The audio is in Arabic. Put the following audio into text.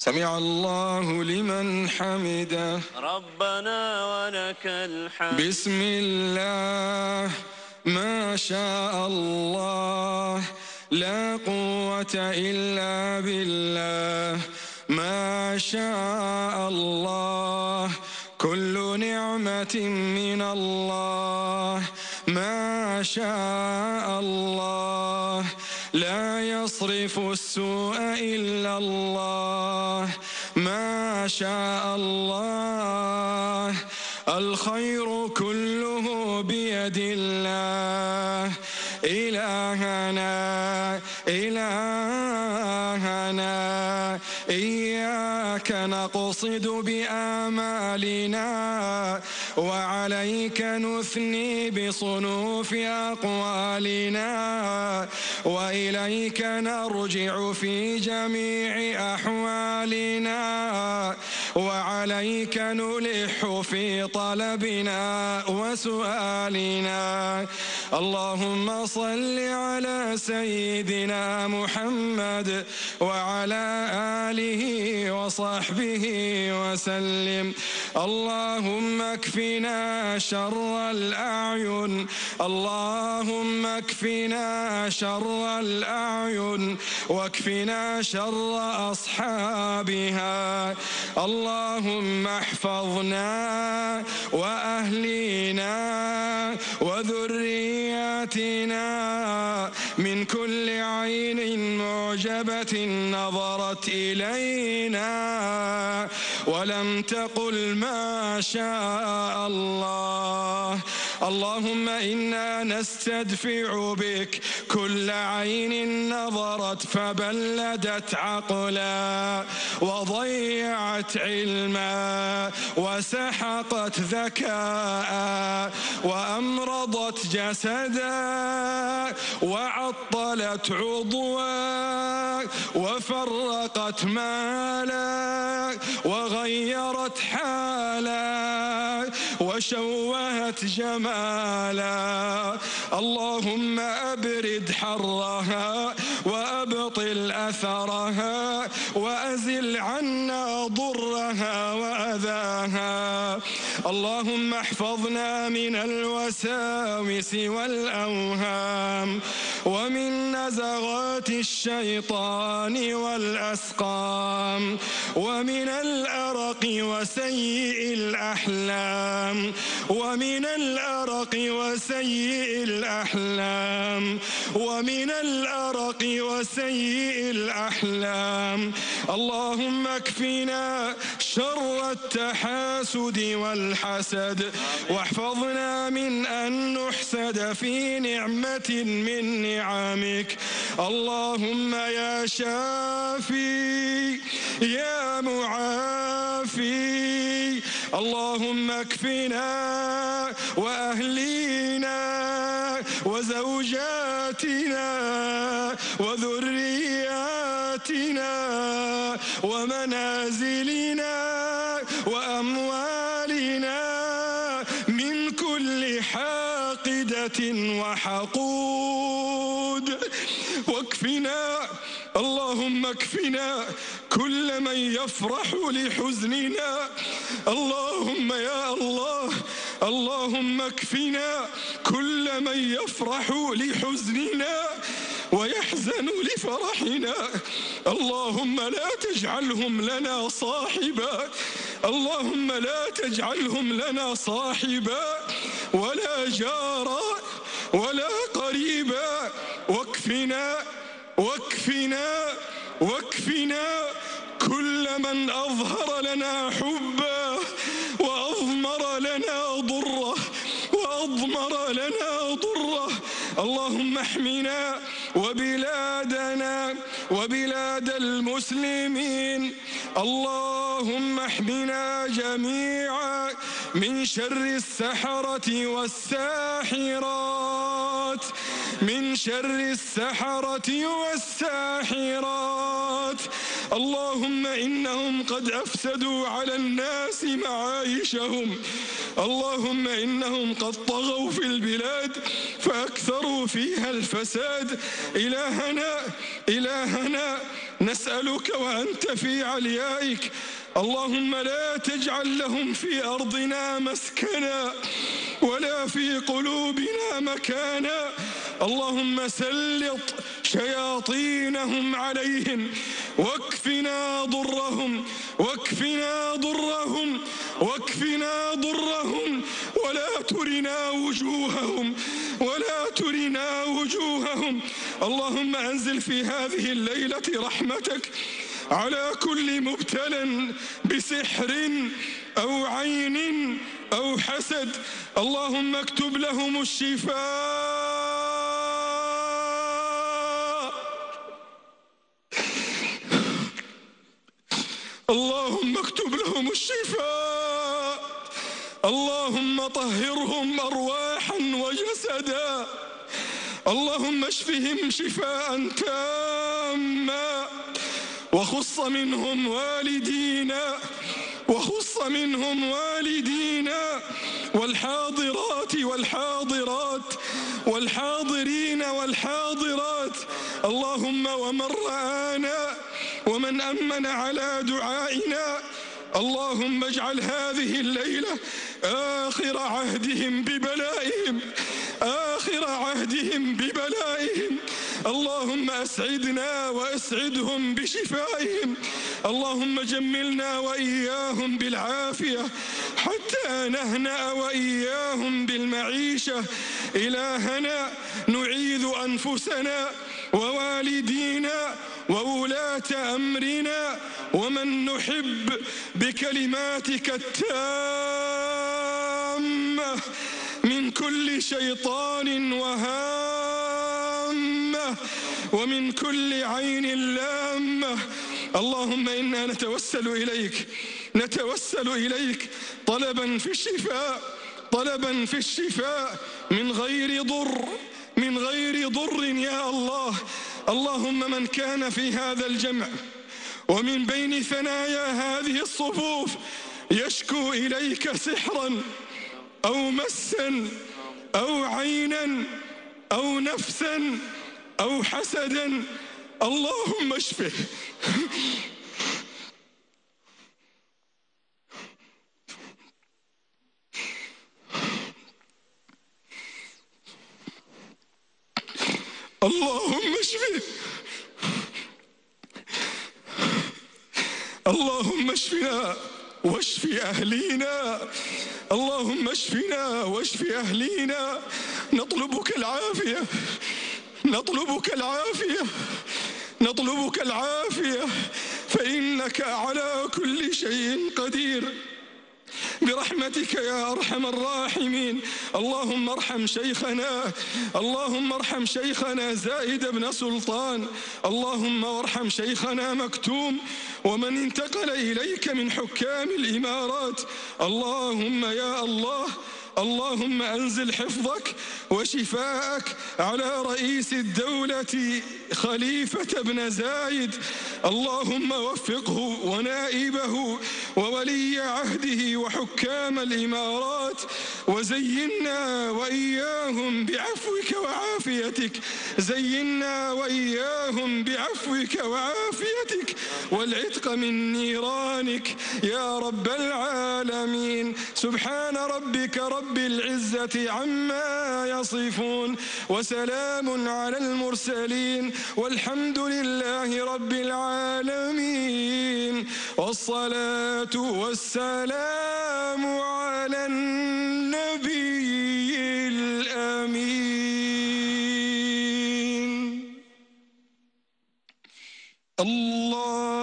سمع الله لمن حمده. ربنا ولك الحمد. بسم الله. ما شاء الله. لا قوة إلا بالله. ما شاء الله. كل نعمة من الله. ما شاء الله. لا يصرف السوء إلا الله. ما شاء الله. الخير كله بيد الله. إلهنا إلهنا. إياك نقصد بآمالنا. وعليك نثني بصنوف أقوالنا وإليك نرجع في جميع أحوالنا وعليك نلح في طلبنا وسؤالنا. اللهم صل على سيدنا محمد وعلى آله وصحبه وسلم. اللهم اكفنا شر الأعين. اللهم اكفنا شر الأعين. واكفنا شر أصحابها. اللهم احفظنا وأهلينا وذرياتنا. من كل عين معجبة نظرت إلينا ولم تقل ما شاء الله. اللهم إنا نستدفع بك. كل عين نظرت فبلدت عقلا وضيعت علما وسحقت ذكاء وأمرضت جسدا وعطلت عضوا وفرقت مالا وغيرت حالا وشوهت جمالا. اللهم أبرد حرها وأبطل أثرها وأزل عنا ضرها وأذاها. اللهم احفظنا من الوساوس والأوهام ومن نزغات الشيطان والأسقام ومن الأرق وسيء الأحلام ومن الأرق وسيء الأحلام ومن الأرق وسيء الأحلام اللهم اكفنا شر التحاسد والحسد. واحفظنا من أن نحسد في نعمة من نعمك. اللهم يا شافي يا معافي. اللهم اكفنا وأهلينا وزوجاتنا وذرياتنا ومنازلنا وحقود. واكفنا اللهم اكفنا كل من يفرح لحزننا. اللهم يا الله اللهم اكفنا كل من يفرح لحزننا ويحزن لفرحنا. اللهم لا تجعلهم لنا صاحبا. اللهم لا تجعلهم لنا صاحبا. ولا جارا ولا قريبا واكفنا واكفنا واكفنا كل من أظهر لنا حبه وأضمر لنا ضره وأضمر لنا ضره. اللهم احمنا وبلادنا وبلاد المسلمين. اللهم احمنا جميعا من شر السحرة والساحرات من شر السحرة والساحرات. اللهم إنهم قد أفسدوا على الناس معايشهم. اللهم إنهم قد طغوا في البلاد فأكثروا فيها الفساد. إلهنا إلهنا نسألك وأنت في عليائك. اللهم لا تجعل لهم في أرضنا مسكنا. ولا في قلوبنا مكانا. اللهم سلط شياطينهم عليهم واكفنا ضرهم واكفنا ضرهم واكفنا ضرهم. ولا ترنا وجوههم ولا ترنا وجوههم. اللهم أنزل في هذه الليلة رحمتك على كل مبتلى بسحر أو عين أو حسد اللهم اكتب لهم الشفاء. اللهم اكتب لهم الشفاء. اللهم طهرهم أرواحا وجسدا. اللهم اشفهم شفاء تاما. وخص منهم والدينا وخص منهم والدينا والحاضرات والحاضرات والحاضرين والحاضرات. اللهم ومن رآنا ومن أمن على دعائنا. اللهم اجعل هذه الليلة آخر عهدهم ببلائهم. آخر عهدهم ببلائهم. اللهم أسعدنا وأسعدهم بشفائهم. اللهم جملنا وإياهم بالعافية. حتى نهنأ وإياهم بالمعيشة. إلهنا نعيذ أنفسنا ووالدينا وولاة أمرنا. ومن نحب بكلماتك التامة. كل شيطان وهامة ومن كل عين لامة. اللهم إنا نتوسل إليك نتوسل إليك طلبا في الشفاء طلبا في الشفاء. من غير ضر من غير ضر يا الله. اللهم من كان في هذا الجمع ومن بين ثنايا هذه الصفوف يشكو إليك سحرا. أو مسا أو عينا أو نفسا أو حسدا. اللهم اشفه. اللهم اشفه. اللهم اشفنا واشف أهلينا. اللهم اشفنا واشف أهلينا. نطلبك العافية. نطلبك العافية. نطلبك العافية. فإنك على كل شيء قدير. برحمتك يا أرحم الراحمين. اللهم ارحم شيخنا. اللهم ارحم شيخنا زائد بن سلطان. اللهم ارحم شيخنا مكتوم. ومن انتقل إليك من حكام الإمارات. اللهم يا الله اللهم أنزل حفظك وشفاءك على رئيس الدولة خليفة بن زايد. اللهم وفقه ونائبه وولي عهده وحكام الإمارات. وزينا وإياهم بعفوك وعافيتك. زينا وإياهم بعفوك وعافيتك. والعتق من نيرانك يا رب العالمين. سبحان ربك رب العزة عما يصفون وسلام على المرسلين والحمد لله رب العالمين. والصلاة والسلام على النبي الأمين. الله